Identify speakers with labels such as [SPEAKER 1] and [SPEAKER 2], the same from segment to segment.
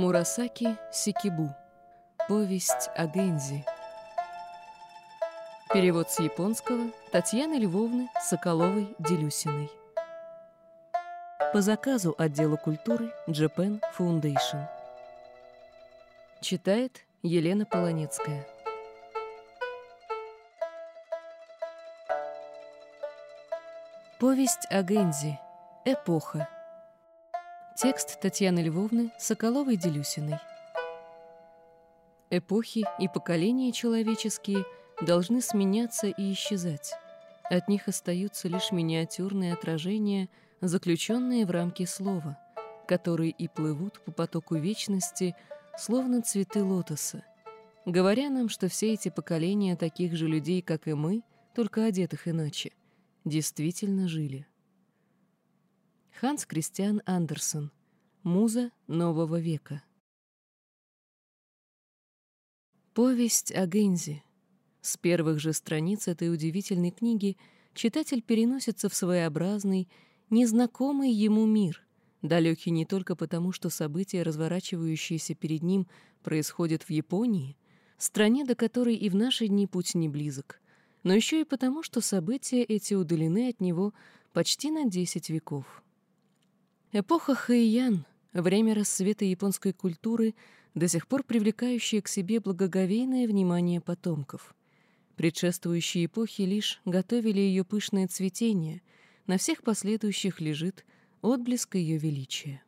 [SPEAKER 1] Мурасаки Сикибу. Повесть о Гэнзи. Перевод с японского Татьяны Львовны Соколовой-Делюсиной. По заказу отдела культуры Japan Foundation. Читает Елена Полонецкая. Повесть о Гэнзи. Эпоха. Текст Татьяны Львовны Соколовой-Делюсиной. Эпохи и поколения человеческие должны сменяться и исчезать. От них остаются лишь миниатюрные отражения, заключенные в рамки слова, которые и плывут по потоку вечности, словно цветы лотоса, говоря нам, что все эти поколения таких же людей, как и мы, только одетых иначе, действительно жили. Ханс Кристиан Андерсон. Муза нового века. Повесть о Гензи. С первых же страниц этой удивительной книги читатель переносится в своеобразный, незнакомый ему мир, далекий не только потому, что события, разворачивающиеся перед ним, происходят в Японии, стране, до которой и в наши дни путь не близок, но еще и потому, что события эти удалены от него почти на десять веков. Эпоха Хэйян, время рассвета японской культуры, до сих пор привлекающая к себе благоговейное внимание потомков. Предшествующие эпохи лишь готовили ее пышное цветение, на всех последующих лежит отблеск ее величия.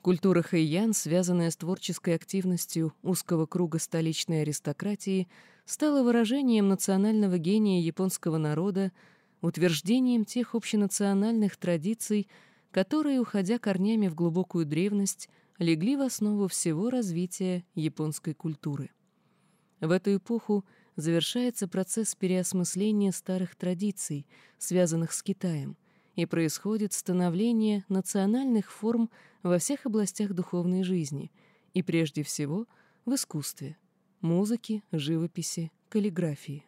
[SPEAKER 1] Культура хэйян, связанная с творческой активностью узкого круга столичной аристократии, стала выражением национального гения японского народа, утверждением тех общенациональных традиций, которые, уходя корнями в глубокую древность, легли в основу всего развития японской культуры. В эту эпоху завершается процесс переосмысления старых традиций, связанных с Китаем, и происходит становление национальных форм во всех областях духовной жизни, и прежде всего в искусстве — музыке, живописи, каллиграфии.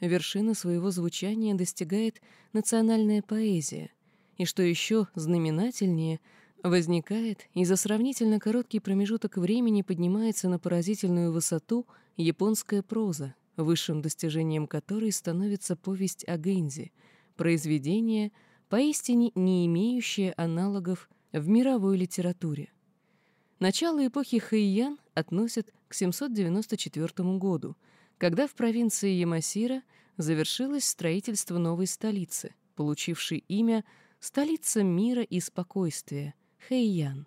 [SPEAKER 1] Вершина своего звучания достигает национальная поэзия, и, что еще знаменательнее, возникает и за сравнительно короткий промежуток времени поднимается на поразительную высоту японская проза, высшим достижением которой становится повесть о Гэнзи, произведение, поистине не имеющее аналогов в мировой литературе. Начало эпохи Хэйян относят к 794 году, когда в провинции Ямасира завершилось строительство новой столицы, получившей имя «Столица мира и спокойствия» Хэйян.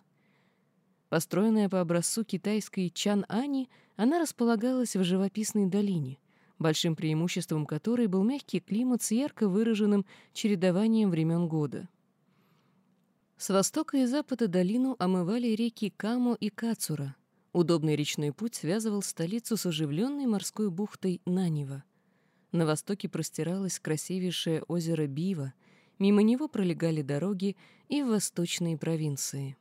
[SPEAKER 1] Построенная по образцу китайской Чан-Ани, она располагалась в живописной долине, большим преимуществом которой был мягкий климат с ярко выраженным чередованием времен года. С востока и запада долину омывали реки Камо и Кацура. Удобный речной путь связывал столицу с оживленной морской бухтой Нанива. На востоке простиралось красивейшее озеро Бива, мимо него пролегали дороги и в восточные провинции.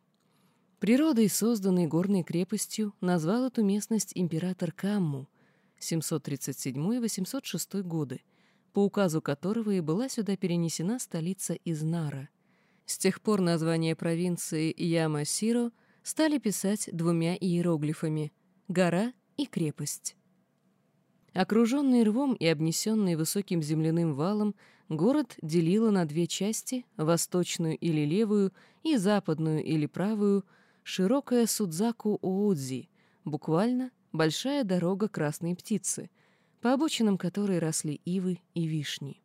[SPEAKER 1] Природой, созданной горной крепостью, назвал эту местность император Камму, 737-806 годы, по указу которого и была сюда перенесена столица из Нара. С тех пор название провинции Ямасиро стали писать двумя иероглифами «гора» и «крепость». Окруженный рвом и обнесенный высоким земляным валом, город делило на две части, восточную или левую и западную или правую, широкая Судзаку-Оудзи, буквально большая дорога красной птицы, по обочинам которой росли ивы и вишни.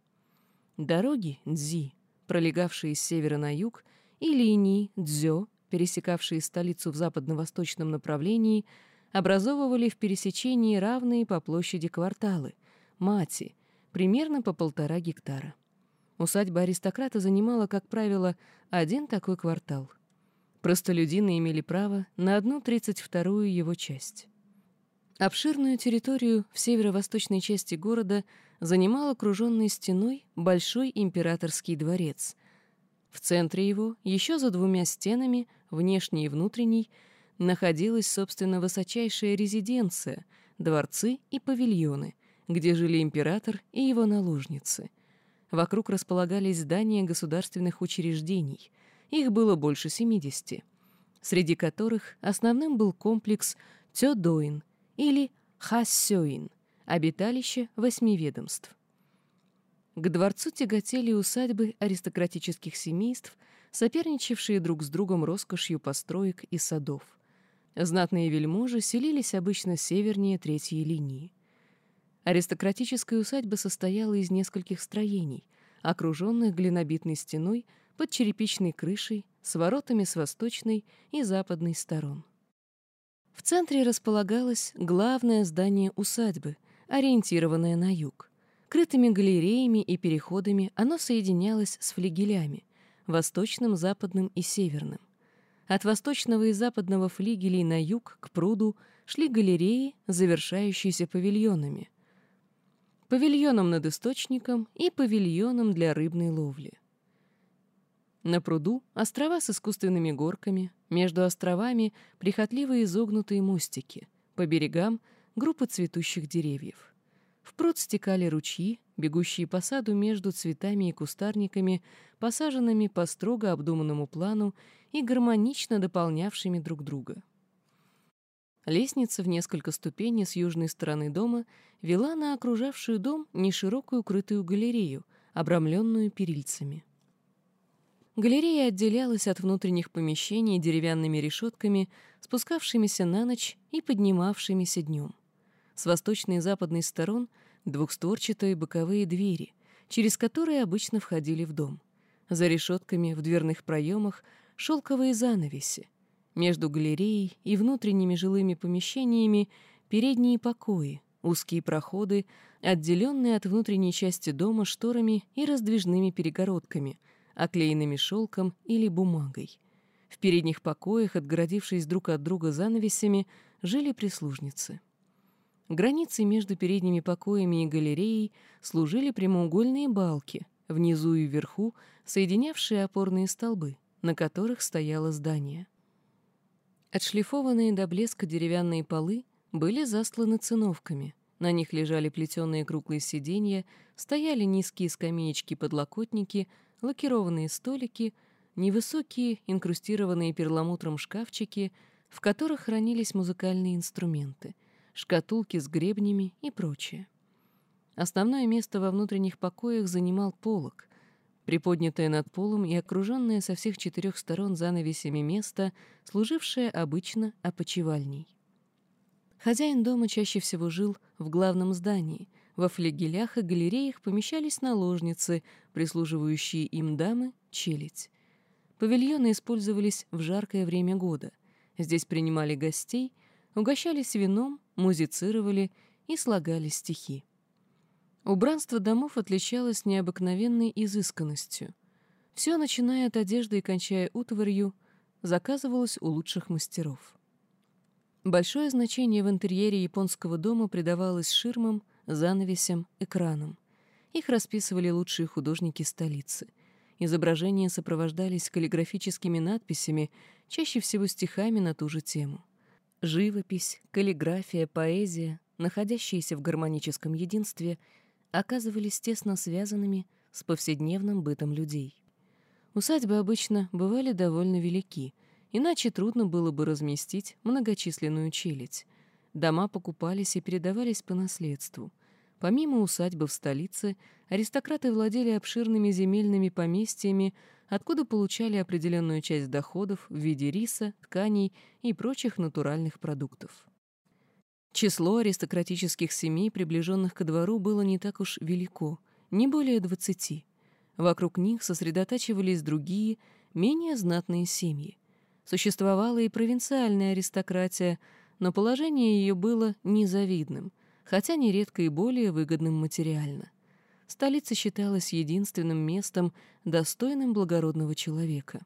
[SPEAKER 1] Дороги Дзи, пролегавшие с севера на юг, и линии Дзё, пересекавшие столицу в западно-восточном направлении, образовывали в пересечении равные по площади кварталы, мати, примерно по полтора гектара. Усадьба аристократа занимала, как правило, один такой квартал. Простолюдины имели право на одну тридцать вторую его часть. Обширную территорию в северо-восточной части города занимал окруженный стеной Большой императорский дворец. В центре его, еще за двумя стенами, внешней и внутренней, находилась, собственно, высочайшая резиденция, дворцы и павильоны, где жили император и его наложницы. Вокруг располагались здания государственных учреждений. Их было больше 70. среди которых основным был комплекс Тёдоин или Хассёин, обиталище восьми ведомств. К дворцу тяготели усадьбы аристократических семейств, соперничавшие друг с другом роскошью построек и садов. Знатные вельможи селились обычно севернее третьей линии. Аристократическая усадьба состояла из нескольких строений, окруженных глинобитной стеной под черепичной крышей с воротами с восточной и западной сторон. В центре располагалось главное здание усадьбы, ориентированное на юг. Крытыми галереями и переходами оно соединялось с флигелями — восточным, западным и северным. От восточного и западного флигелей на юг к пруду шли галереи, завершающиеся павильонами. Павильоном над источником и павильоном для рыбной ловли. На пруду острова с искусственными горками, между островами прихотливо изогнутые мостики, по берегам группы цветущих деревьев. В пруд стекали ручьи, бегущие по саду между цветами и кустарниками, посаженными по строго обдуманному плану и гармонично дополнявшими друг друга. Лестница в несколько ступеней с южной стороны дома вела на окружавшую дом неширокую крытую галерею, обрамленную перильцами. Галерея отделялась от внутренних помещений деревянными решетками, спускавшимися на ночь и поднимавшимися днем. С восточной и западной сторон двухстворчатые боковые двери, через которые обычно входили в дом. За решетками в дверных проемах шелковые занавеси. Между галереей и внутренними жилыми помещениями передние покои, узкие проходы, отделенные от внутренней части дома шторами и раздвижными перегородками — оклеенными шелком или бумагой. В передних покоях, отгородившись друг от друга занавесями, жили прислужницы. Границей между передними покоями и галереей служили прямоугольные балки, внизу и вверху соединявшие опорные столбы, на которых стояло здание. Отшлифованные до блеска деревянные полы были застланы циновками, на них лежали плетеные круглые сиденья, стояли низкие скамеечки-подлокотники, лакированные столики, невысокие, инкрустированные перламутром шкафчики, в которых хранились музыкальные инструменты, шкатулки с гребнями и прочее. Основное место во внутренних покоях занимал полог, приподнятое над полом и окруженное со всех четырех сторон занавесями место, служившее обычно опочивальней. Хозяин дома чаще всего жил в главном здании — во флегелях и галереях помещались наложницы, прислуживающие им дамы, челядь. Павильоны использовались в жаркое время года. Здесь принимали гостей, угощались вином, музицировали и слагали стихи. Убранство домов отличалось необыкновенной изысканностью. Все, начиная от одежды и кончая утварью, заказывалось у лучших мастеров. Большое значение в интерьере японского дома придавалось ширмам, занавесям, экранам. Их расписывали лучшие художники столицы. Изображения сопровождались каллиграфическими надписями, чаще всего стихами на ту же тему. Живопись, каллиграфия, поэзия, находящиеся в гармоническом единстве, оказывались тесно связанными с повседневным бытом людей. Усадьбы обычно бывали довольно велики, иначе трудно было бы разместить многочисленную челядь. Дома покупались и передавались по наследству. Помимо усадьбы в столице, аристократы владели обширными земельными поместьями, откуда получали определенную часть доходов в виде риса, тканей и прочих натуральных продуктов. Число аристократических семей, приближенных ко двору, было не так уж велико, не более двадцати. Вокруг них сосредотачивались другие, менее знатные семьи. Существовала и провинциальная аристократия — но положение ее было незавидным, хотя нередко и более выгодным материально. Столица считалась единственным местом, достойным благородного человека.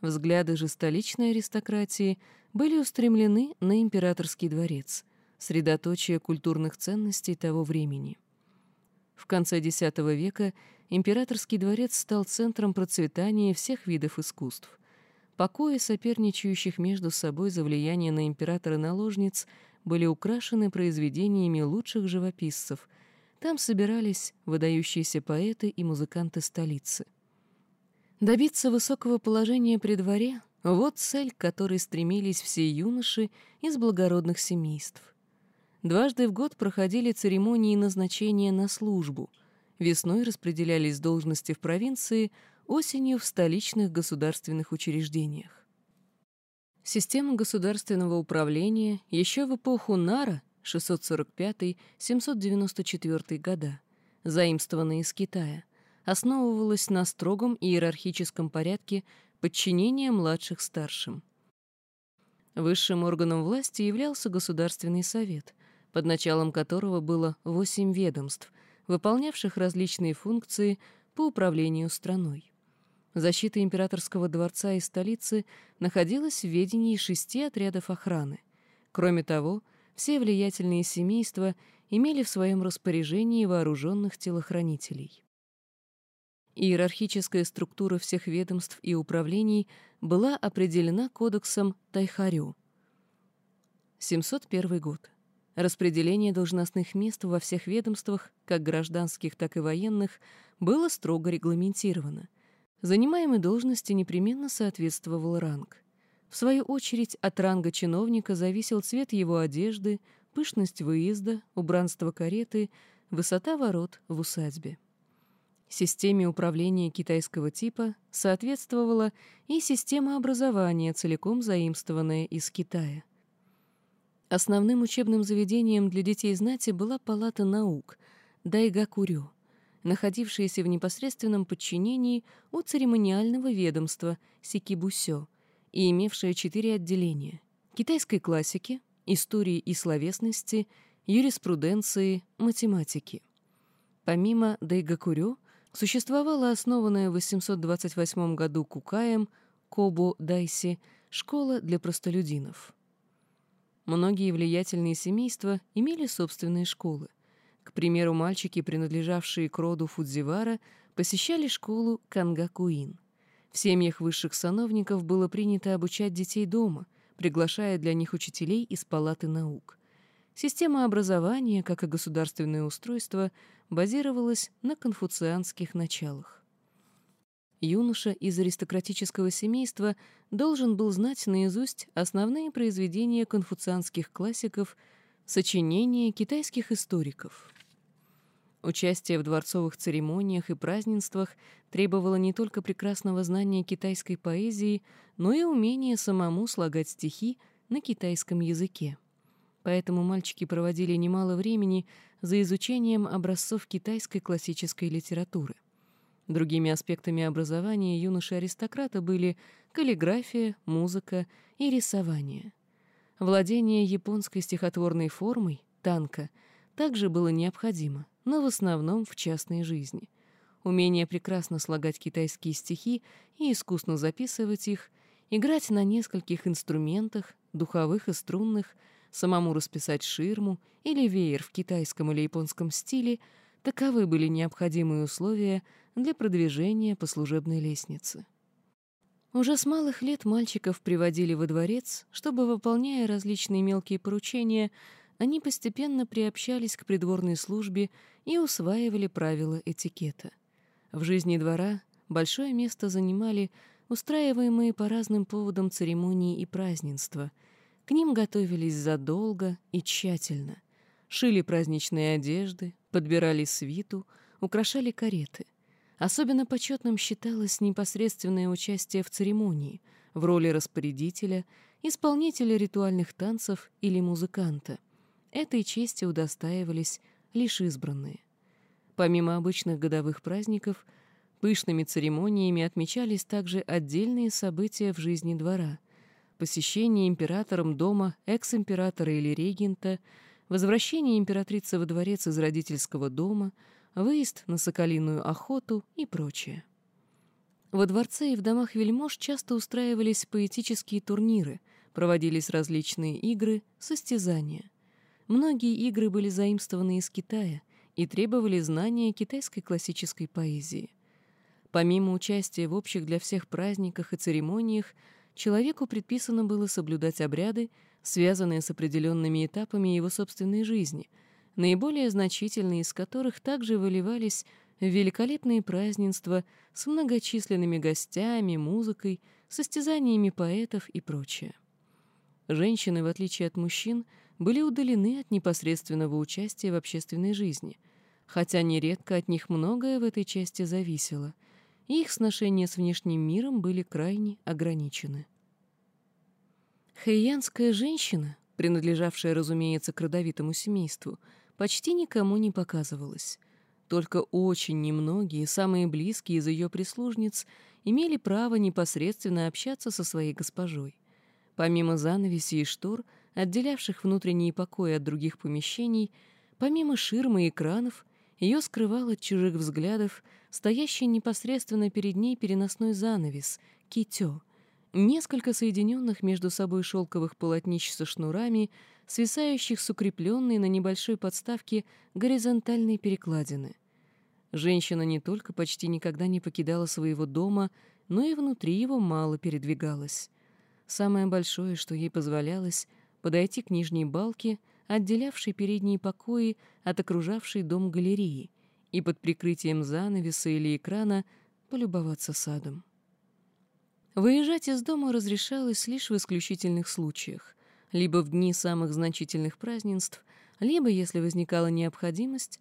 [SPEAKER 1] Взгляды же столичной аристократии были устремлены на императорский дворец, средоточие культурных ценностей того времени. В конце X века императорский дворец стал центром процветания всех видов искусств. Покои соперничающих между собой за влияние на императора-наложниц были украшены произведениями лучших живописцев. Там собирались выдающиеся поэты и музыканты столицы. Добиться высокого положения при дворе Вот цель, к которой стремились все юноши из благородных семейств. Дважды в год проходили церемонии назначения на службу. Весной распределялись должности в провинции, осенью в столичных государственных учреждениях. Система государственного управления еще в эпоху Нара 645-794 года, заимствованная из Китая, основывалась на строгом иерархическом порядке подчинения младших старшим. Высшим органом власти являлся Государственный совет, под началом которого было восемь ведомств, выполнявших различные функции по управлению страной. Защита императорского дворца и столицы находилась в ведении шести отрядов охраны. Кроме того, все влиятельные семейства имели в своем распоряжении вооруженных телохранителей. Иерархическая структура всех ведомств и управлений была определена кодексом Тайхарю. 701 год. Распределение должностных мест во всех ведомствах, как гражданских, так и военных, было строго регламентировано. Занимаемой должности непременно соответствовал ранг. В свою очередь, от ранга чиновника зависел цвет его одежды, пышность выезда, убранство кареты, высота ворот в усадьбе. Системе управления китайского типа соответствовала и система образования, целиком заимствованная из Китая. Основным учебным заведением для детей знати была палата наук Дайгакурё, находившаяся в непосредственном подчинении у церемониального ведомства Сикибусё и имевшая четыре отделения — китайской классики, истории и словесности, юриспруденции, математики. Помимо Дайгакурё существовала основанная в 828 году Кукаем Кобо Дайси школа для простолюдинов. Многие влиятельные семейства имели собственные школы. К примеру, мальчики, принадлежавшие к роду Фудзивара, посещали школу Кангакуин. В семьях высших сановников было принято обучать детей дома, приглашая для них учителей из палаты наук. Система образования, как и государственное устройство, базировалась на конфуцианских началах. Юноша из аристократического семейства должен был знать наизусть основные произведения конфуцианских классиков, сочинения китайских историков. Участие в дворцовых церемониях и празднествах требовало не только прекрасного знания китайской поэзии, но и умения самому слагать стихи на китайском языке. Поэтому мальчики проводили немало времени за изучением образцов китайской классической литературы. Другими аспектами образования юноши-аристократа были каллиграфия, музыка и рисование. Владение японской стихотворной формой, танка, также было необходимо — но в основном в частной жизни. Умение прекрасно слагать китайские стихи и искусно записывать их, играть на нескольких инструментах, духовых и струнных, самому расписать ширму или веер в китайском или японском стиле — таковы были необходимые условия для продвижения по служебной лестнице. Уже с малых лет мальчиков приводили во дворец, чтобы, выполняя различные мелкие поручения, они постепенно приобщались к придворной службе и усваивали правила этикета. В жизни двора большое место занимали устраиваемые по разным поводам церемонии и празднества. К ним готовились задолго и тщательно. Шили праздничные одежды, подбирали свиту, украшали кареты. Особенно почетным считалось непосредственное участие в церемонии, в роли распорядителя, исполнителя ритуальных танцев или музыканта — Этой чести удостаивались лишь избранные. Помимо обычных годовых праздников, пышными церемониями отмечались также отдельные события в жизни двора. Посещение императором дома экс-императора или регента, возвращение императрицы во дворец из родительского дома, выезд на соколиную охоту и прочее. Во дворце и в домах вельмож часто устраивались поэтические турниры, проводились различные игры, состязания — Многие игры были заимствованы из Китая и требовали знания китайской классической поэзии. Помимо участия в общих для всех праздниках и церемониях, человеку предписано было соблюдать обряды, связанные с определенными этапами его собственной жизни, наиболее значительные из которых также выливались в великолепные празднества с многочисленными гостями, музыкой, состязаниями поэтов и прочее. Женщины, в отличие от мужчин, были удалены от непосредственного участия в общественной жизни, хотя нередко от них многое в этой части зависело, и их сношения с внешним миром были крайне ограничены. Хэйянская женщина, принадлежавшая, разумеется, к родовитому семейству, почти никому не показывалась. Только очень немногие, самые близкие из ее прислужниц, имели право непосредственно общаться со своей госпожой. Помимо занавесей и штор, отделявших внутренние покои от других помещений, помимо ширмы и экранов, ее скрывал от чужих взглядов стоящий непосредственно перед ней переносной занавес — китё, несколько соединенных между собой шелковых полотнищ со шнурами, свисающих с укрепленной на небольшой подставке горизонтальной перекладины. Женщина не только почти никогда не покидала своего дома, но и внутри его мало передвигалась. Самое большое, что ей позволялось, подойти к нижней балке, отделявшей передние покои от окружавшей дом галереи, и под прикрытием занавеса или экрана полюбоваться садом. Выезжать из дома разрешалось лишь в исключительных случаях, либо в дни самых значительных празднеств, либо, если возникала необходимость,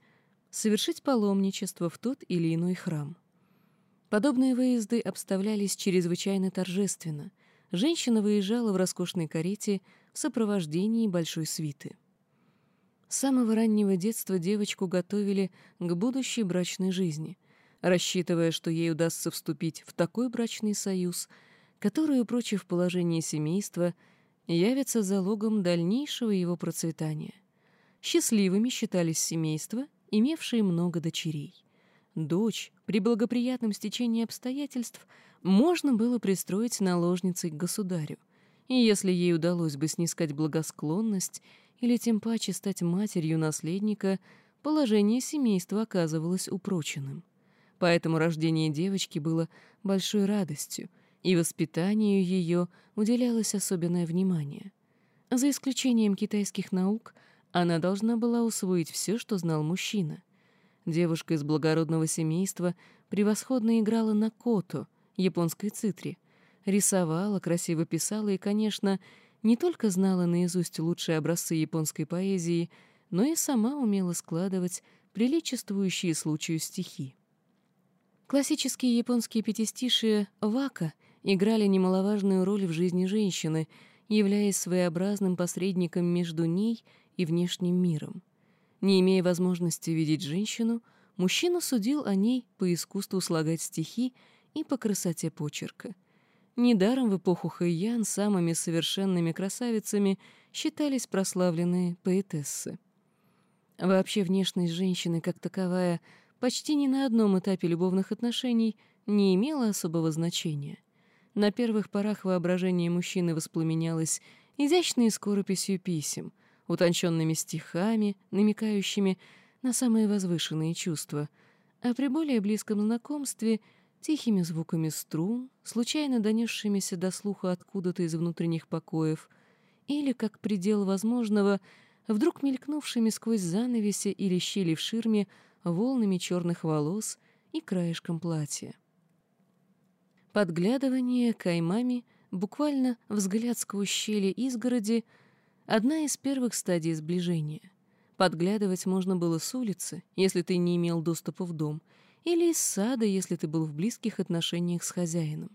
[SPEAKER 1] совершить паломничество в тот или иной храм. Подобные выезды обставлялись чрезвычайно торжественно. Женщина выезжала в роскошной карете в сопровождении большой свиты. С самого раннего детства девочку готовили к будущей брачной жизни, рассчитывая, что ей удастся вступить в такой брачный союз, который, упрочив положение семейства, явится залогом дальнейшего его процветания. Счастливыми считались семейства, имевшие много дочерей. Дочь при благоприятном стечении обстоятельств можно было пристроить наложницей к государю, и если ей удалось бы снискать благосклонность или тем паче стать матерью наследника, положение семейства оказывалось упроченным. Поэтому рождение девочки было большой радостью, и воспитанию ее уделялось особенное внимание. За исключением китайских наук — она должна была усвоить все, что знал мужчина. Девушка из благородного семейства превосходно играла на кото, японской цитре, рисовала, красиво писала и, конечно, не только знала наизусть лучшие образцы японской поэзии, но и сама умела складывать приличествующие случаю стихи. Классические японские пятистишие «вака» играли немаловажную роль в жизни женщины, являясь своеобразным посредником между ней и внешним миром. Не имея возможности видеть женщину, мужчина судил о ней по искусству слагать стихи и по красоте почерка. Недаром в эпоху Хэйян самыми совершенными красавицами считались прославленные поэтессы. Вообще внешность женщины как таковая почти ни на одном этапе любовных отношений не имела особого значения. На первых порах воображение мужчины воспламенялось изящной скорописью писем — утонченными стихами, намекающими на самые возвышенные чувства, а при более близком знакомстве — тихими звуками струн, случайно донесшимися до слуха откуда-то из внутренних покоев, или, как предел возможного, вдруг мелькнувшими сквозь занавеси или щели в ширме волнами черных волос и краешком платья. Подглядывание каймами, буквально взгляд сквозь щели изгороди — Одна из первых стадий сближения. Подглядывать можно было с улицы, если ты не имел доступа в дом, или из сада, если ты был в близких отношениях с хозяином.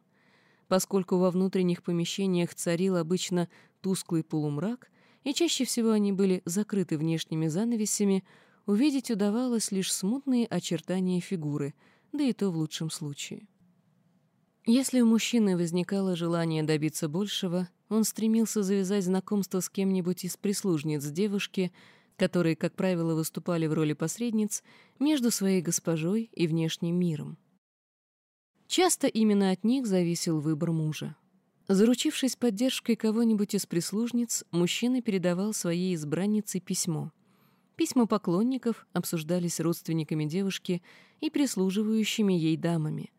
[SPEAKER 1] Поскольку во внутренних помещениях царил обычно тусклый полумрак, и чаще всего они были закрыты внешними занавесями, увидеть удавалось лишь смутные очертания фигуры, да и то в лучшем случае. Если у мужчины возникало желание добиться большего, он стремился завязать знакомство с кем-нибудь из прислужниц девушки, которые, как правило, выступали в роли посредниц между своей госпожой и внешним миром. Часто именно от них зависел выбор мужа. Заручившись поддержкой кого-нибудь из прислужниц, мужчина передавал своей избраннице письмо. Письма поклонников обсуждались родственниками девушки и прислуживающими ей дамами.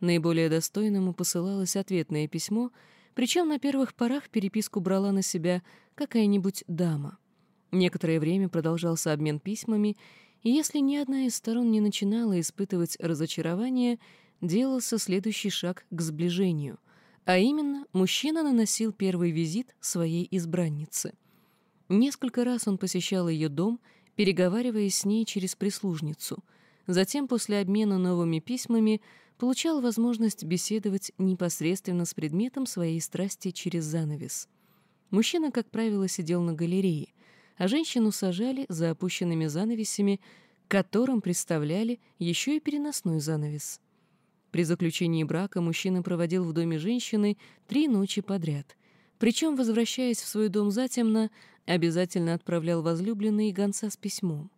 [SPEAKER 1] Наиболее достойному посылалось ответное письмо — причем на первых порах переписку брала на себя какая-нибудь дама. Некоторое время продолжался обмен письмами, и если ни одна из сторон не начинала испытывать разочарование, делался следующий шаг к сближению, А именно, мужчина наносил первый визит своей избраннице. Несколько раз он посещал ее дом, переговариваясь с ней через прислужницу. Затем, после обмена новыми письмами, получал возможность беседовать непосредственно с предметом своей страсти через занавес. Мужчина, как правило, сидел на галерее, а женщину сажали за опущенными занавесями, которым представляли еще и переносной занавес. При заключении брака мужчина проводил в доме женщины три ночи подряд. Причем, возвращаясь в свой дом затемно, обязательно отправлял возлюбленной гонца с письмом.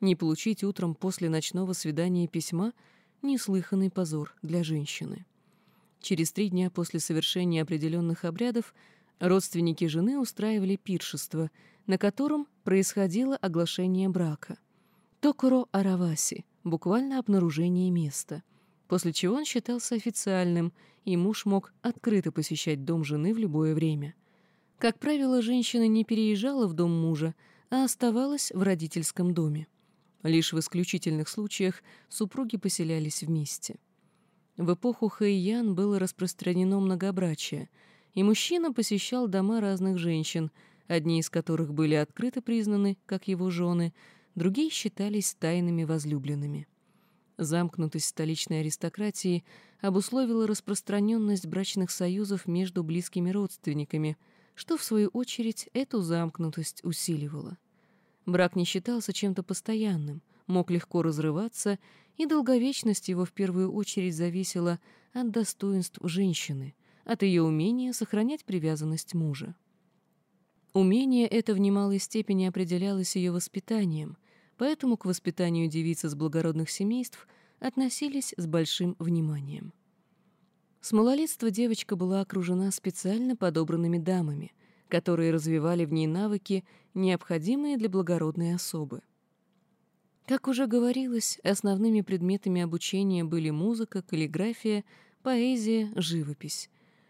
[SPEAKER 1] Не получить утром после ночного свидания письма — неслыханный позор для женщины. Через три дня после совершения определенных обрядов родственники жены устраивали пиршество, на котором происходило оглашение брака. Токуро Араваси, буквально обнаружение места, после чего он считался официальным, и муж мог открыто посещать дом жены в любое время. Как правило, женщина не переезжала в дом мужа, а оставалась в родительском доме. Лишь в исключительных случаях супруги поселялись вместе. В эпоху Хэйян было распространено многобрачие, и мужчина посещал дома разных женщин, одни из которых были открыто признаны, как его жены, другие считались тайными возлюбленными. Замкнутость столичной аристократии обусловила распространенность брачных союзов между близкими родственниками, что, в свою очередь, эту замкнутость усиливало. Брак не считался чем-то постоянным, мог легко разрываться, и долговечность его в первую очередь зависела от достоинств женщины, от ее умения сохранять привязанность мужа. Умение это в немалой степени определялось ее воспитанием, поэтому к воспитанию девиц из благородных семейств относились с большим вниманием. С малолетства девочка была окружена специально подобранными дамами — которые развивали в ней навыки, необходимые для благородной особы. Как уже говорилось, основными предметами обучения были музыка, каллиграфия, поэзия, живопись.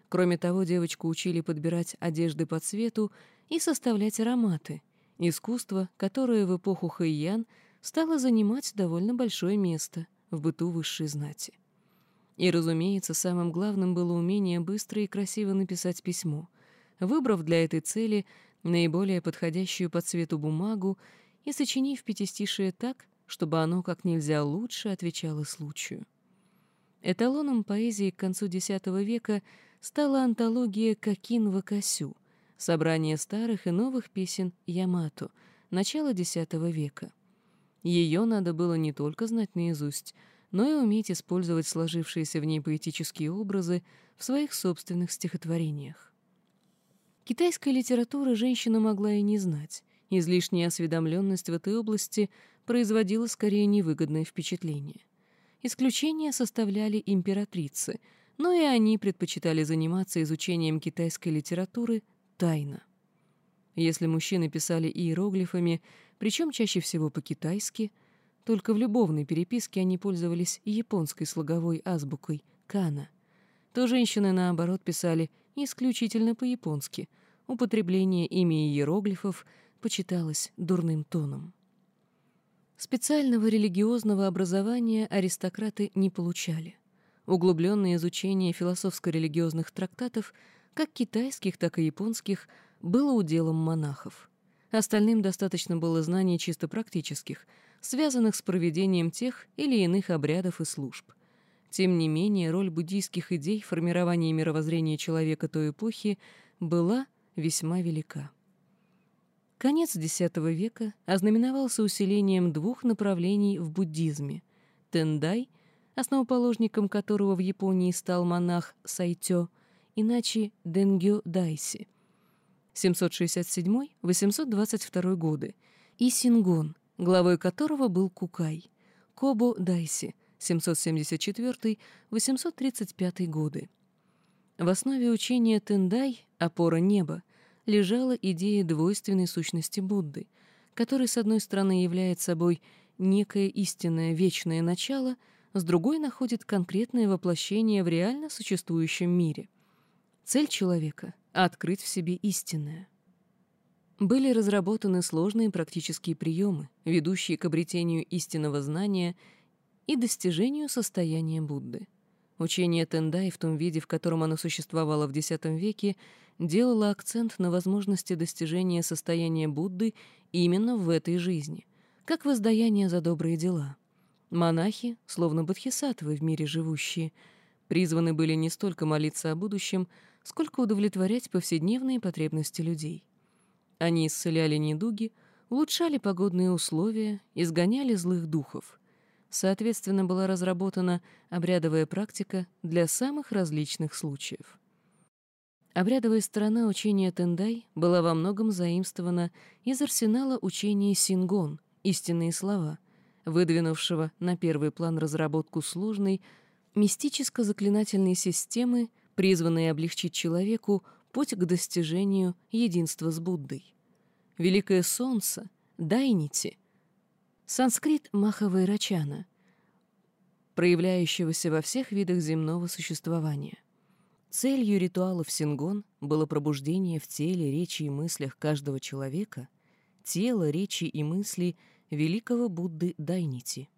[SPEAKER 1] Кроме того, девочку учили подбирать одежды по цвету и составлять ароматы, искусство, которое в эпоху Хэйян стало занимать довольно большое место в быту высшей знати. И, разумеется, самым главным было умение быстро и красиво написать письмо — выбрав для этой цели наиболее подходящую по цвету бумагу и сочинив пятистишие так, чтобы оно как нельзя лучше отвечало случаю. Эталоном поэзии к концу X века стала антология «Кокин Вакасю», собрание старых и новых песен Ямато, начала X века. Ее надо было не только знать наизусть, но и уметь использовать сложившиеся в ней поэтические образы в своих собственных стихотворениях. Китайской литературы женщина могла и не знать. Излишняя осведомленность в этой области производила скорее невыгодное впечатление. Исключения составляли императрицы, но и они предпочитали заниматься изучением китайской литературы тайно. Если мужчины писали иероглифами, причем чаще всего по-китайски, только в любовной переписке они пользовались японской слоговой азбукой кана, то женщины, наоборот, писали исключительно по-японски. Употребление ими иероглифов почиталось дурным тоном. Специального религиозного образования аристократы не получали. Углубленное изучение философско-религиозных трактатов, как китайских, так и японских, было уделом монахов. Остальным достаточно было знаний чисто практических, связанных с проведением тех или иных обрядов и служб — тем не менее, роль буддийских идей в формировании мировоззрения человека той эпохи была весьма велика. Конец X века ознаменовался усилением двух направлений в буддизме — Тендай, основоположником которого в Японии стал монах Сайтё, иначе Денгё Дайси, 767-822 годы, и Сингон, главой которого был Кукай, Кобо Дайси, 774-835 годы. В основе учения Тендай, опора неба, лежала идея двойственной сущности Будды, который, с одной стороны, является собой некое истинное вечное начало, с другой находит конкретное воплощение в реально существующем мире. Цель человека — открыть в себе истинное. Были разработаны сложные практические приемы, ведущие к обретению истинного знания и достижению состояния Будды. Учение Тендай в том виде, в котором оно существовало в X веке, делало акцент на возможности достижения состояния Будды именно в этой жизни, как воздаяние за добрые дела. Монахи, словно бодхисаттвы в мире живущие, призваны были не столько молиться о будущем, сколько удовлетворять повседневные потребности людей. Они исцеляли недуги, улучшали погодные условия, изгоняли злых духов. Соответственно, была разработана обрядовая практика для самых различных случаев. Обрядовая сторона учения Тендай была во многом заимствована из арсенала учения Сингон «Истинные слова», выдвинувшего на первый план разработку сложной мистическо-заклинательной системы, призванной облегчить человеку путь к достижению единства с Буддой. Великое Солнце, Дайнити, санскрит Махавайрачана, проявляющегося во всех видах земного существования. Целью ритуалов Сингон было пробуждение в теле, речи и мыслях каждого человека, тела, речи и мысли великого Будды Дайнити.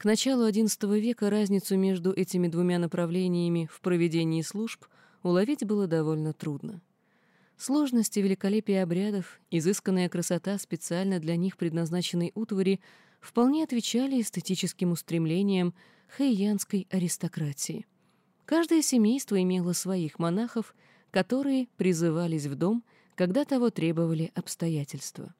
[SPEAKER 1] К началу XI века разницу между этими двумя направлениями в проведении служб уловить было довольно трудно. Сложность и великолепие обрядов, изысканная красота специально для них предназначенной утвари вполне отвечали эстетическим устремлениям хэйянской аристократии. Каждое семейство имело своих монахов, которые призывались в дом, когда того требовали обстоятельства.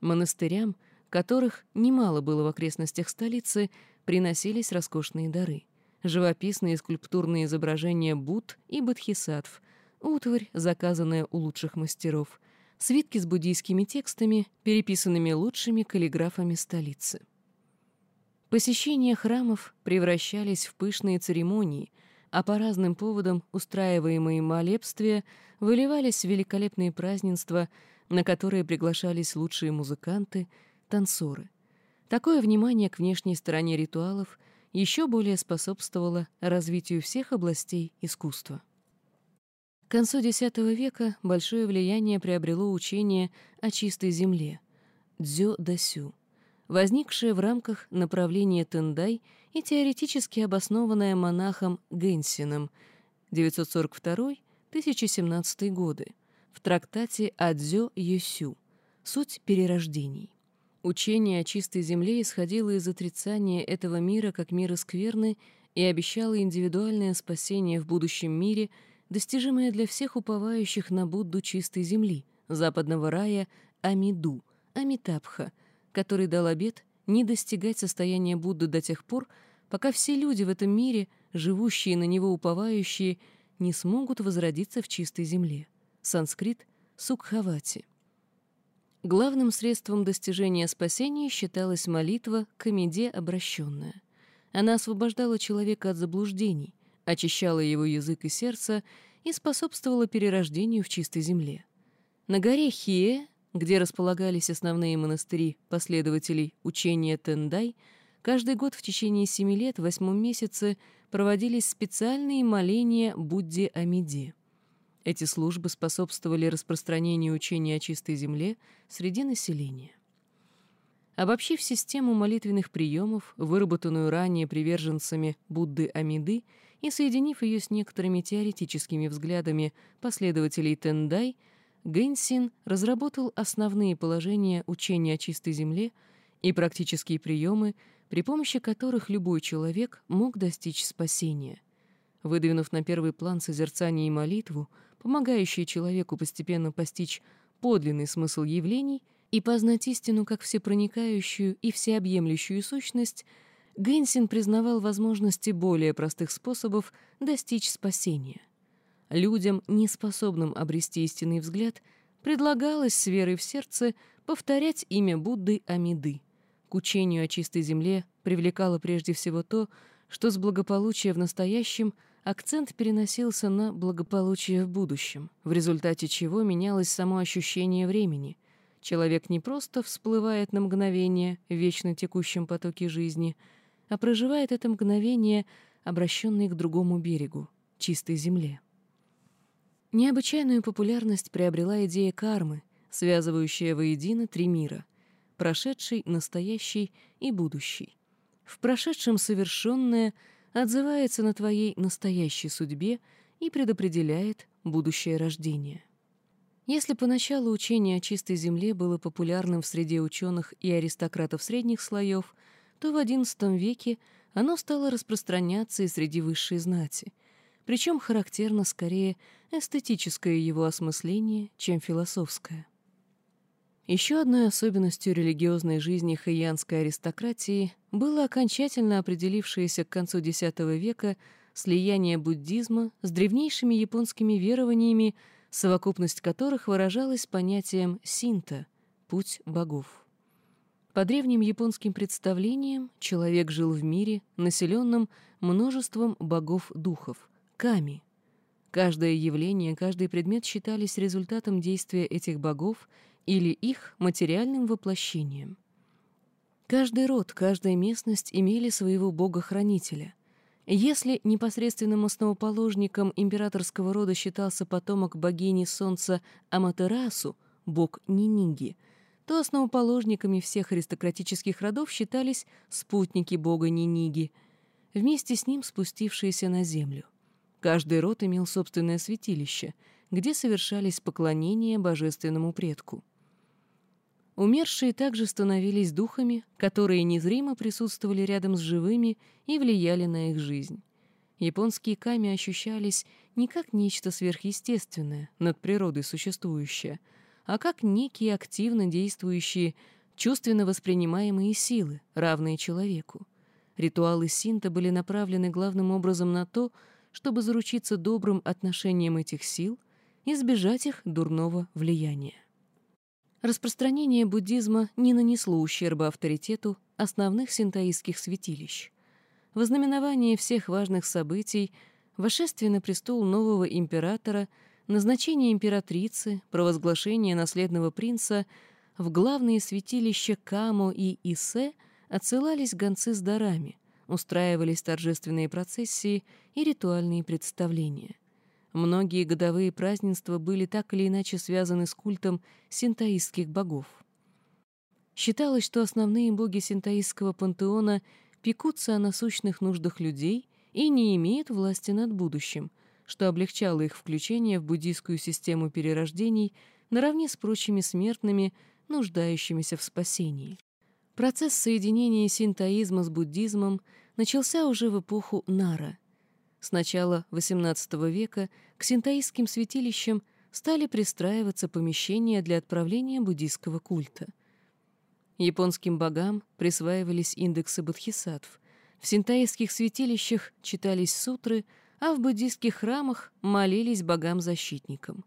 [SPEAKER 1] Монастырям, которых немало было в окрестностях столицы, приносились роскошные дары. Живописные скульптурные изображения Будд и Бодхисаттв, утварь, заказанная у лучших мастеров, свитки с буддийскими текстами, переписанными лучшими каллиграфами столицы. Посещения храмов превращались в пышные церемонии — а по разным поводам устраиваемые молебствия выливались в великолепные празднества, на которые приглашались лучшие музыканты, танцоры. Такое внимание к внешней стороне ритуалов еще более способствовало развитию всех областей искусства. К концу X века большое влияние приобрело учение о чистой земле — дзё-дасю — возникшее в рамках направления Тендай и теоретически обоснованное монахом Генсином 942-1017 годы в трактате Адзё Юсю «Суть перерождений». Учение о чистой земле исходило из отрицания этого мира как мира скверны и обещало индивидуальное спасение в будущем мире, достижимое для всех уповающих на Будду чистой земли, западного рая Амиду, Амитабха, который дал обет не достигать состояния Будды до тех пор, пока все люди в этом мире, живущие на него уповающие, не смогут возродиться в чистой земле. Санскрит — Сукхавати. Главным средством достижения спасения считалась молитва к Амиде обращенная. Она освобождала человека от заблуждений, очищала его язык и сердце и способствовала перерождению в чистой земле. На горе Хие где располагались основные монастыри последователей учения Тендай, каждый год в течение семи лет в восьмом месяце проводились специальные моления Будде Амиде. Эти службы способствовали распространению учения о чистой земле среди населения. Обобщив систему молитвенных приемов, выработанную ранее приверженцами Будды Амиды, и соединив ее с некоторыми теоретическими взглядами последователей Тендай – Гэнсин разработал основные положения учения о чистой земле и практические приемы, при помощи которых любой человек мог достичь спасения. Выдвинув на первый план созерцание и молитву, помогающие человеку постепенно постичь подлинный смысл явлений и познать истину как всепроникающую и всеобъемлющую сущность, Гэнсин признавал возможности более простых способов достичь спасения — людям, неспособным обрести истинный взгляд, предлагалось с верой в сердце повторять имя Будды Амиды. К учению о чистой земле привлекало прежде всего то, что с благополучия в настоящем акцент переносился на благополучие в будущем, в результате чего менялось само ощущение времени. Человек не просто всплывает на мгновение в вечно текущем потоке жизни, а проживает это мгновение, обращенное к другому берегу, чистой земле. Необычайную популярность приобрела идея кармы, связывающая воедино три мира — прошедший, настоящий и будущий. В прошедшем совершенное, отзывается на твоей настоящей судьбе и предопределяет будущее рождение. Если поначалу учение о чистой земле было популярным в среде ученых и аристократов средних слоев, то в XI веке оно стало распространяться и среди высшей знати, причем характерно скорее эстетическое его осмысление, чем философское. Еще одной особенностью религиозной жизни хайянской аристократии было окончательно определившееся к концу X века слияние буддизма с древнейшими японскими верованиями, совокупность которых выражалась понятием синта — путь богов. По древним японским представлениям человек жил в мире, населенном множеством богов-духов — ками. Каждое явление, каждый предмет считались результатом действия этих богов или их материальным воплощением. Каждый род, каждая местность имели своего бога-хранителя — если непосредственным основоположником императорского рода считался потомок богини солнца Аматерасу, бог Ниниги, то основоположниками всех аристократических родов считались спутники бога Ниниги, вместе с ним спустившиеся на землю. Каждый род имел собственное святилище, где совершались поклонения божественному предку. Умершие также становились духами, которые незримо присутствовали рядом с живыми и влияли на их жизнь. Японские ками ощущались не как нечто сверхъестественное, над природой существующее, а как некие активно действующие, чувственно воспринимаемые силы, равные человеку. Ритуалы синта были направлены главным образом на то, чтобы заручиться добрым отношением этих сил и избежать их дурного влияния. Распространение буддизма не нанесло ущерба авторитету основных синтаистских святилищ. В знаменовании всех важных событий вошествие на престол нового императора, назначение императрицы, провозглашение наследного принца в главные святилища Камо и Исе отсылались гонцы с дарами, устраивались торжественные процессии и ритуальные представления. Многие годовые празднества были так или иначе связаны с культом синтаистских богов. Считалось, что основные боги синтаистского пантеона пекутся о насущных нуждах людей и не имеют власти над будущим, что облегчало их включение в буддийскую систему перерождений наравне с прочими смертными, нуждающимися в спасении. Процесс соединения синтоизма с буддизмом начался уже в эпоху Нара — с начала XVIII века к синтаистским святилищам стали пристраиваться помещения для отправления буддийского культа. Японским богам присваивались индексы бодхисаттв, в синтаистских святилищах читались сутры, а в буддийских храмах молились богам-защитникам.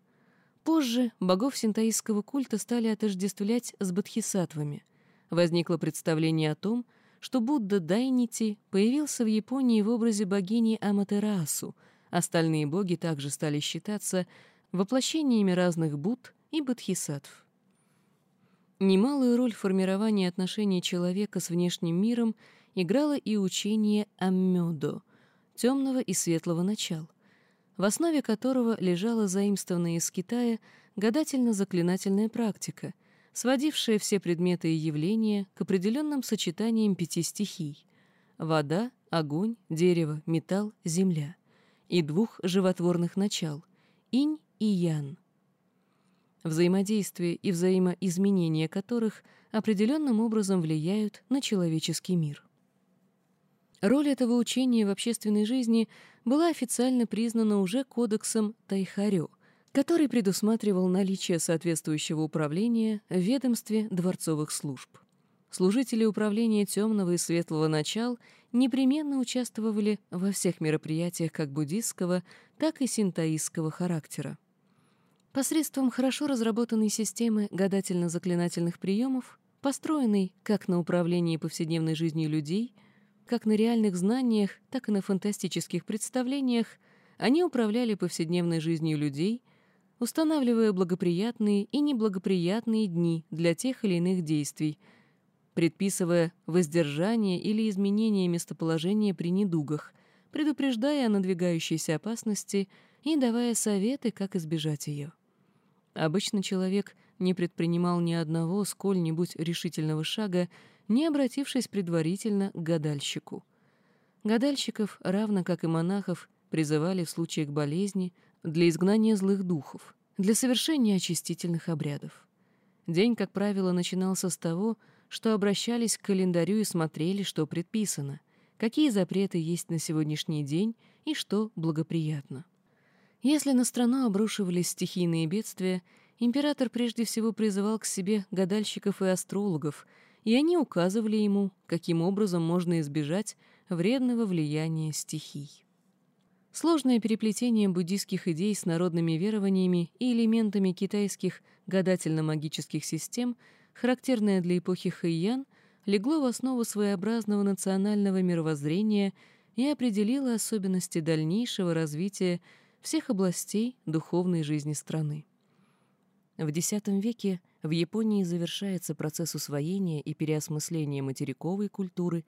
[SPEAKER 1] Позже богов синтаистского культа стали отождествлять с бодхисаттвами. Возникло представление о том, что Будда Дайнити появился в Японии в образе богини Аматерасу, остальные боги также стали считаться воплощениями разных Будд и Бодхисаттв. Немалую роль в формировании отношений человека с внешним миром играло и учение Аммёдо — темного и светлого начал, в основе которого лежала заимствованная из Китая гадательно-заклинательная практика — сводившая все предметы и явления к определенным сочетаниям пяти стихий — вода, огонь, дерево, металл, земля — и двух животворных начал — инь и ян. Взаимодействие и взаимоизменение которых определенным образом влияют на человеческий мир. Роль этого учения в общественной жизни была официально признана уже кодексом Тайхарё — который предусматривал наличие соответствующего управления в ведомстве дворцовых служб. Служители управления темного и светлого начал непременно участвовали во всех мероприятиях как буддистского, так и синтаистского характера. Посредством хорошо разработанной системы гадательно-заклинательных приемов, построенной как на управлении повседневной жизнью людей, как на реальных знаниях, так и на фантастических представлениях, они управляли повседневной жизнью людей — устанавливая благоприятные и неблагоприятные дни для тех или иных действий, предписывая воздержание или изменение местоположения при недугах, предупреждая о надвигающейся опасности и давая советы, как избежать ее. Обычно человек не предпринимал ни одного сколь-нибудь решительного шага, не обратившись предварительно к гадальщику. Гадальщиков, равно как и монахов, призывали в случаях болезни для изгнания злых духов, для совершения очистительных обрядов. День, как правило, начинался с того, что обращались к календарю и смотрели, что предписано, какие запреты есть на сегодняшний день и что благоприятно. Если на страну обрушивались стихийные бедствия, император прежде всего призывал к себе гадальщиков и астрологов, и они указывали ему, каким образом можно избежать вредного влияния стихий. Сложное переплетение буддийских идей с народными верованиями и элементами китайских гадательно-магических систем, характерное для эпохи Хэйян, легло в основу своеобразного национального мировоззрения и определило особенности дальнейшего развития всех областей духовной жизни страны. В X веке в Японии завершается процесс усвоения и переосмысления материковой культуры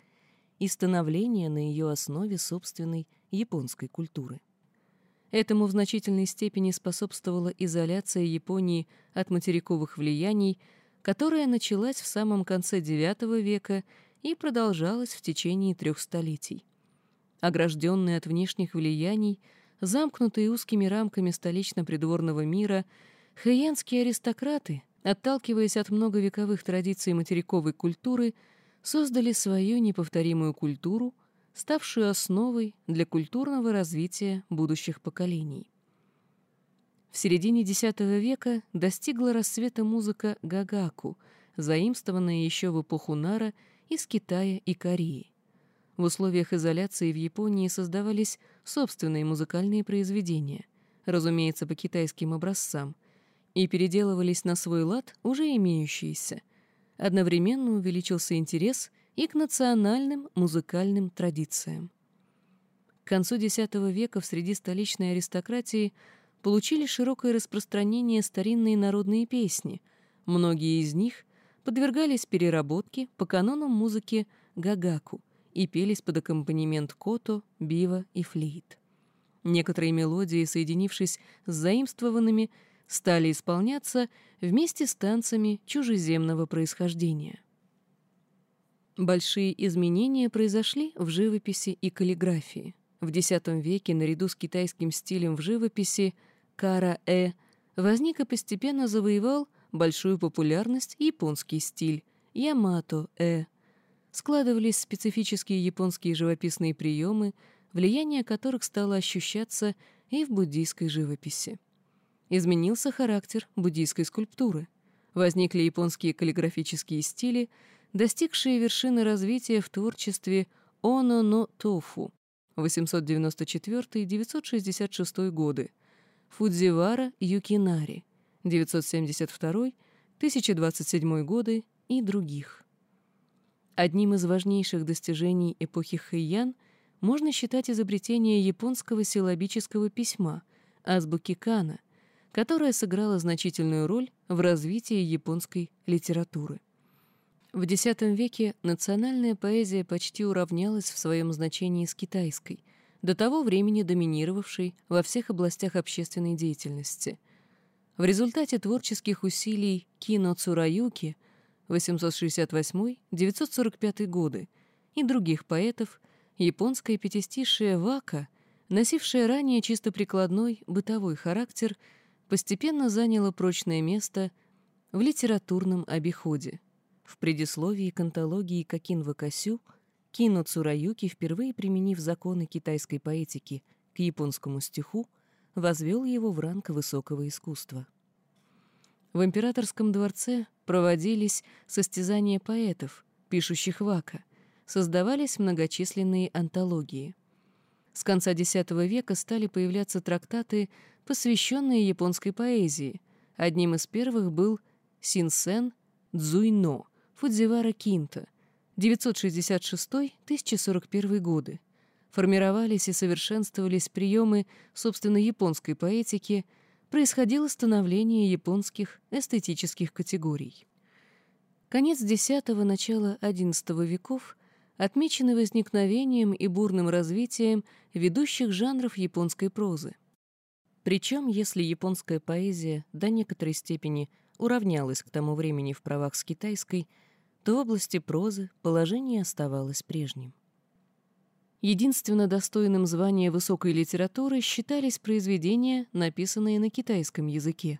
[SPEAKER 1] и становления на ее основе собственной японской культуры. Этому в значительной степени способствовала изоляция Японии от материковых влияний, которая началась в самом конце IX века и продолжалась в течение трех столетий. Огражденные от внешних влияний, замкнутые узкими рамками столично-придворного мира – Хэйянские аристократы, отталкиваясь от многовековых традиций материковой культуры, создали свою неповторимую культуру, ставшую основой для культурного развития будущих поколений. В середине X века достигла расцвета музыка гагаку, заимствованная еще в эпоху Нара из Китая и Кореи. В условиях изоляции в Японии создавались собственные музыкальные произведения, разумеется, по китайским образцам – и переделывались на свой лад уже имеющиеся. Одновременно увеличился интерес и к национальным музыкальным традициям. К концу X века в среди столичной аристократии получили широкое распространение старинные народные песни, многие из них подвергались переработке по канонам музыки гагаку и пелись под аккомпанемент кото, бива и флейт. Некоторые мелодии, соединившись с заимствованными, стали исполняться вместе с танцами чужеземного происхождения. Большие изменения произошли в живописи и каллиграфии. В X веке наряду с китайским стилем в живописи кара-э возник и постепенно завоевал большую популярность японский стиль ямато-э. Складывались специфические японские живописные приемы, влияние которых стало ощущаться и в буддийской живописи. Изменился характер буддийской скульптуры. Возникли японские каллиграфические стили, достигшие вершины развития в творчестве Оно но Тофу 894-966 годы, Фудзивара Юкинари 972-1027 годы и других. Одним из важнейших достижений эпохи Хэйян можно считать изобретение японского силлабического письма, азбуки Кана, которая сыграла значительную роль в развитии японской литературы. В X веке национальная поэзия почти уравнялась в своем значении с китайской, до того времени доминировавшей во всех областях общественной деятельности. В результате творческих усилий Кино Цураюки 868-945 годы и других поэтов японская пятистишие вака, носившая ранее чисто прикладной бытовой характер, постепенно заняло прочное место в литературном обиходе. В предисловии к антологии Какин Вакасю Кино Цураюки, впервые применив законы китайской поэтики к японскому стиху, возвел его в ранг высокого искусства. В императорском дворце проводились состязания поэтов, пишущих вака, создавались многочисленные антологии. С конца X века стали появляться трактаты посвященные японской поэзии. Одним из первых был Синсен Дзуйно Фудзивара Кинта 966-1041 годы. Формировались и совершенствовались приемы собственно японской поэтики, происходило становление японских эстетических категорий. Конец X – начало XI веков отмечены возникновением и бурным развитием ведущих жанров японской прозы. Причем, если японская поэзия до некоторой степени уравнялась к тому времени в правах с китайской, то в области прозы положение оставалось прежним. Единственно достойным звания высокой литературы считались произведения, написанные на китайском языке.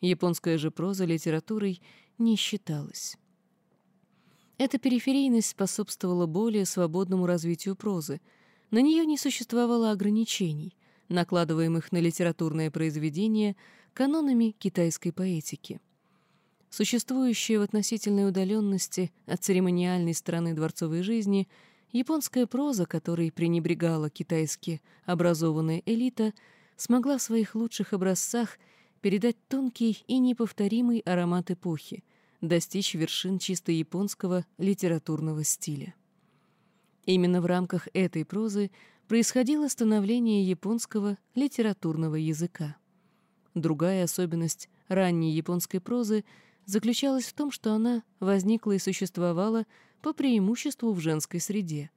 [SPEAKER 1] Японская же проза литературой не считалась. Эта периферийность способствовала более свободному развитию прозы. На нее не существовало ограничений, накладываемых на литературное произведение канонами китайской поэтики. Существующая в относительной удаленности от церемониальной стороны дворцовой жизни – Японская проза, которой пренебрегала китайски образованная элита, смогла в своих лучших образцах передать тонкий и неповторимый аромат эпохи, достичь вершин чисто японского литературного стиля. Именно в рамках этой прозы происходило становление японского литературного языка. Другая особенность ранней японской прозы заключалась в том, что она возникла и существовала по преимуществу в женской среде.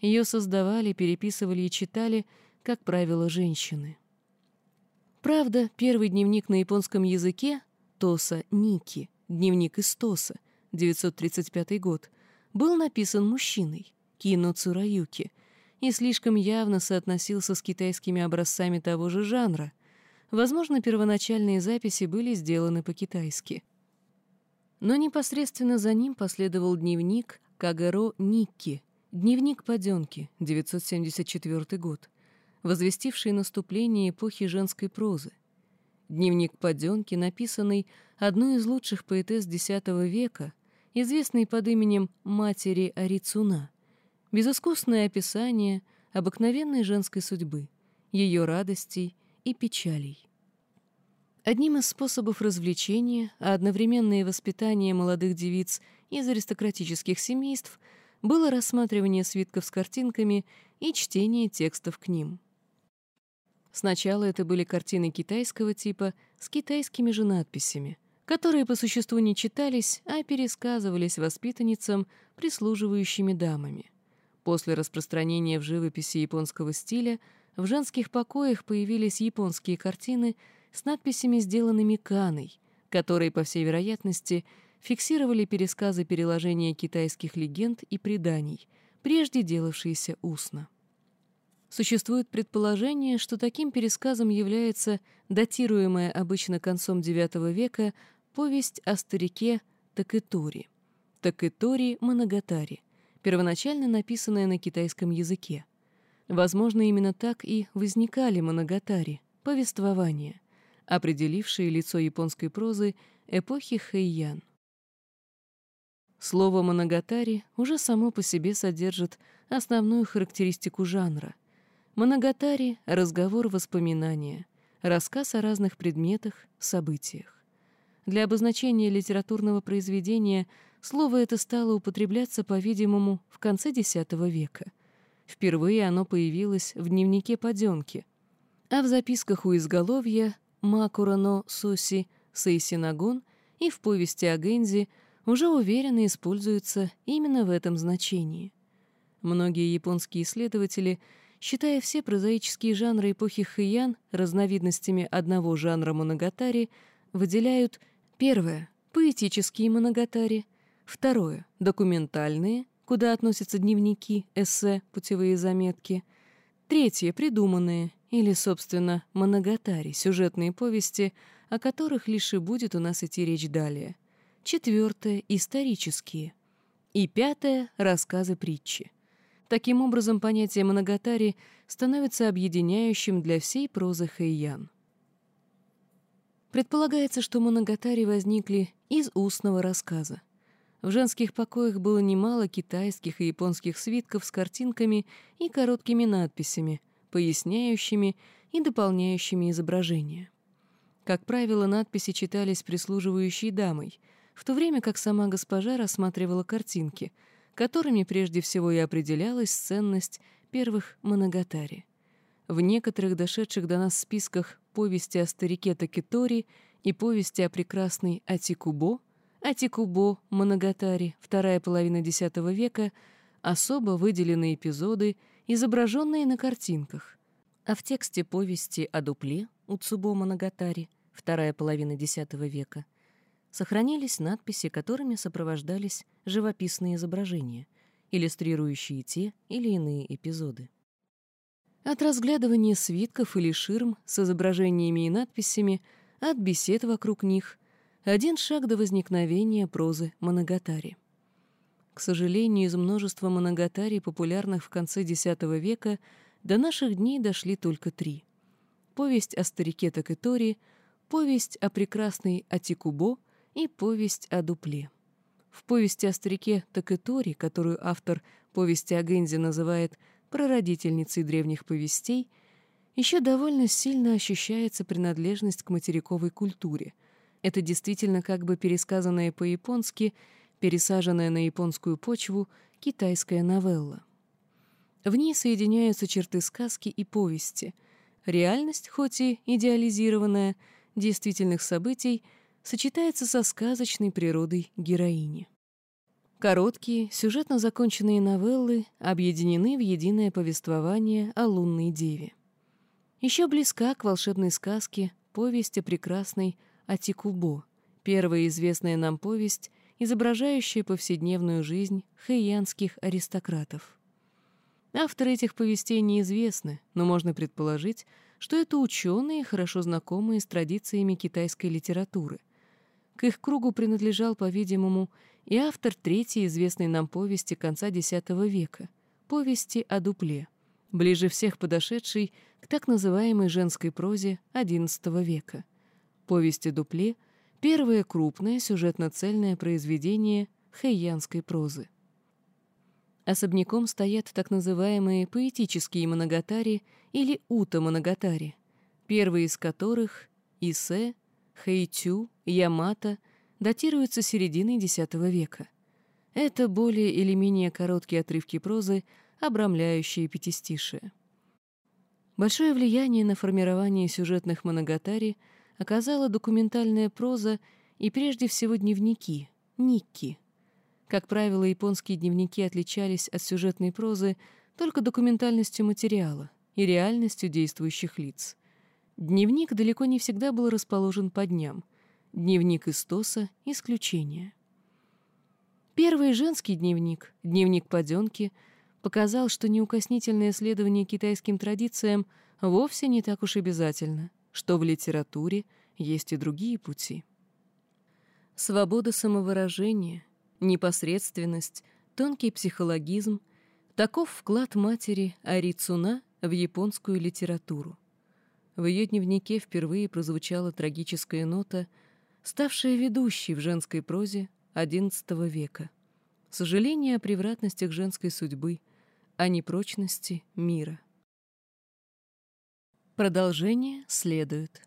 [SPEAKER 1] Ее создавали, переписывали и читали, как правило, женщины. Правда, первый дневник на японском языке Тоса Ники, дневник из Тоса, 935 год, был написан мужчиной, Кино Цураюки, и слишком явно соотносился с китайскими образцами того же жанра. Возможно, первоначальные записи были сделаны по-китайски. Но непосредственно за ним последовал дневник Кагаро Никки, дневник паденки, 974 год, возвестивший наступление эпохи женской прозы. Дневник паденки, написанный одной из лучших поэтесс X века, известной под именем матери Арицуна, безыскусное описание обыкновенной женской судьбы, ее радостей и печалей. Одним из способов развлечения, а одновременно и воспитания молодых девиц из аристократических семейств было рассматривание свитков с картинками и чтение текстов к ним. Сначала это были картины китайского типа с китайскими же надписями, которые по существу не читались, а пересказывались воспитанницам, прислуживающими дамами. После распространения в живописи японского стиля в женских покоях появились японские картины — с надписями, сделанными каной, которые, по всей вероятности, фиксировали пересказы переложения китайских легенд и преданий, прежде делавшиеся устно. Существует предположение, что таким пересказом является датируемая обычно концом IX века повесть о старике Такэтори. Такэтори Манагатари, первоначально написанная на китайском языке. Возможно, именно так и возникали Манагатари, повествования, определившие лицо японской прозы эпохи Хэйян. Слово «моногатари» уже само по себе содержит основную характеристику жанра. Моногатари — разговор воспоминания, рассказ о разных предметах, событиях. Для обозначения литературного произведения слово это стало употребляться, по-видимому, в конце X века. Впервые оно появилось в дневнике Паденки, а в записках у изголовья Макурано Суси Сейсинагон и в повести о Гэнзи уже уверенно используются именно в этом значении. Многие японские исследователи, считая все прозаические жанры эпохи Хэйян разновидностями одного жанра моногатари, выделяют первое — поэтические моногатари, второе — документальные, куда относятся дневники, эссе, путевые заметки, третье — придуманные, или, собственно, моногатари, сюжетные повести, о которых лишь и будет у нас идти речь далее. Четвертое — исторические. И пятое — рассказы притчи. Таким образом, понятие моногатари становится объединяющим для всей прозы Хэйян. Предполагается, что моногатари возникли из устного рассказа. В женских покоях было немало китайских и японских свитков с картинками и короткими надписями, поясняющими и дополняющими изображения. Как правило, надписи читались прислуживающей дамой, в то время как сама госпожа рассматривала картинки, которыми прежде всего и определялась ценность первых моногатари. В некоторых дошедших до нас списках повести о старике Такитори и повести о прекрасной Атикубо, Атикубо Моногатари, вторая половина X века, особо выделены эпизоды — изображенные на картинках, а в тексте повести о дупле у Цубома Нагатари, вторая половина X века, сохранились надписи, которыми сопровождались живописные изображения, иллюстрирующие те или иные эпизоды. от разглядывания свитков или ширм с изображениями и надписями, от бесед вокруг них, один шаг до возникновения прозы Моногатари. К сожалению, из множества моногатарий, популярных в конце X века, до наших дней дошли только три. Повесть о старике Такетори, повесть о прекрасной Атикубо и повесть о дупле. В повести о старике Такетори, которую автор повести о Гензе называет прародительницей древних повестей, еще довольно сильно ощущается принадлежность к материковой культуре. Это действительно как бы пересказанное по-японски – пересаженная на японскую почву китайская новелла. В ней соединяются черты сказки и повести. Реальность, хоть и идеализированная, действительных событий, сочетается со сказочной природой героини. Короткие, сюжетно законченные новеллы объединены в единое повествование о лунной деве. Еще близка к волшебной сказке повесть о прекрасной Атикубо, первая известная нам повесть изображающая повседневную жизнь хэйянских аристократов. Авторы этих повестей неизвестны, но можно предположить, что это ученые, хорошо знакомые с традициями китайской литературы. К их кругу принадлежал, по-видимому, и автор третьей известной нам повести конца X века — повести о дупле, ближе всех подошедшей к так называемой женской прозе XI века. Повесть о дупле Первое крупное сюжетно-цельное произведение хэйянской прозы. Особняком стоят так называемые поэтические моногатари или ута-моногатари, первые из которых — Исе, Хэйтю, Ямато — датируются серединой X века. Это более или менее короткие отрывки прозы, обрамляющие пятистишие. Большое влияние на формирование сюжетных моногатари — оказала документальная проза и прежде всего дневники, никки. Как правило, японские дневники отличались от сюжетной прозы только документальностью материала и реальностью действующих лиц. Дневник далеко не всегда был расположен по дням. Дневник Истоса — исключение. Первый женский дневник, дневник Паденки, показал, что неукоснительное следование китайским традициям вовсе не так уж обязательно что в литературе есть и другие пути. Свобода самовыражения, непосредственность, тонкий психологизм — таков вклад матери Арицуна в японскую литературу. В ее дневнике впервые прозвучала трагическая нота, ставшая ведущей в женской прозе XI века. Сожаление о превратностях женской судьбы, о непрочности мира. Продолжение следует.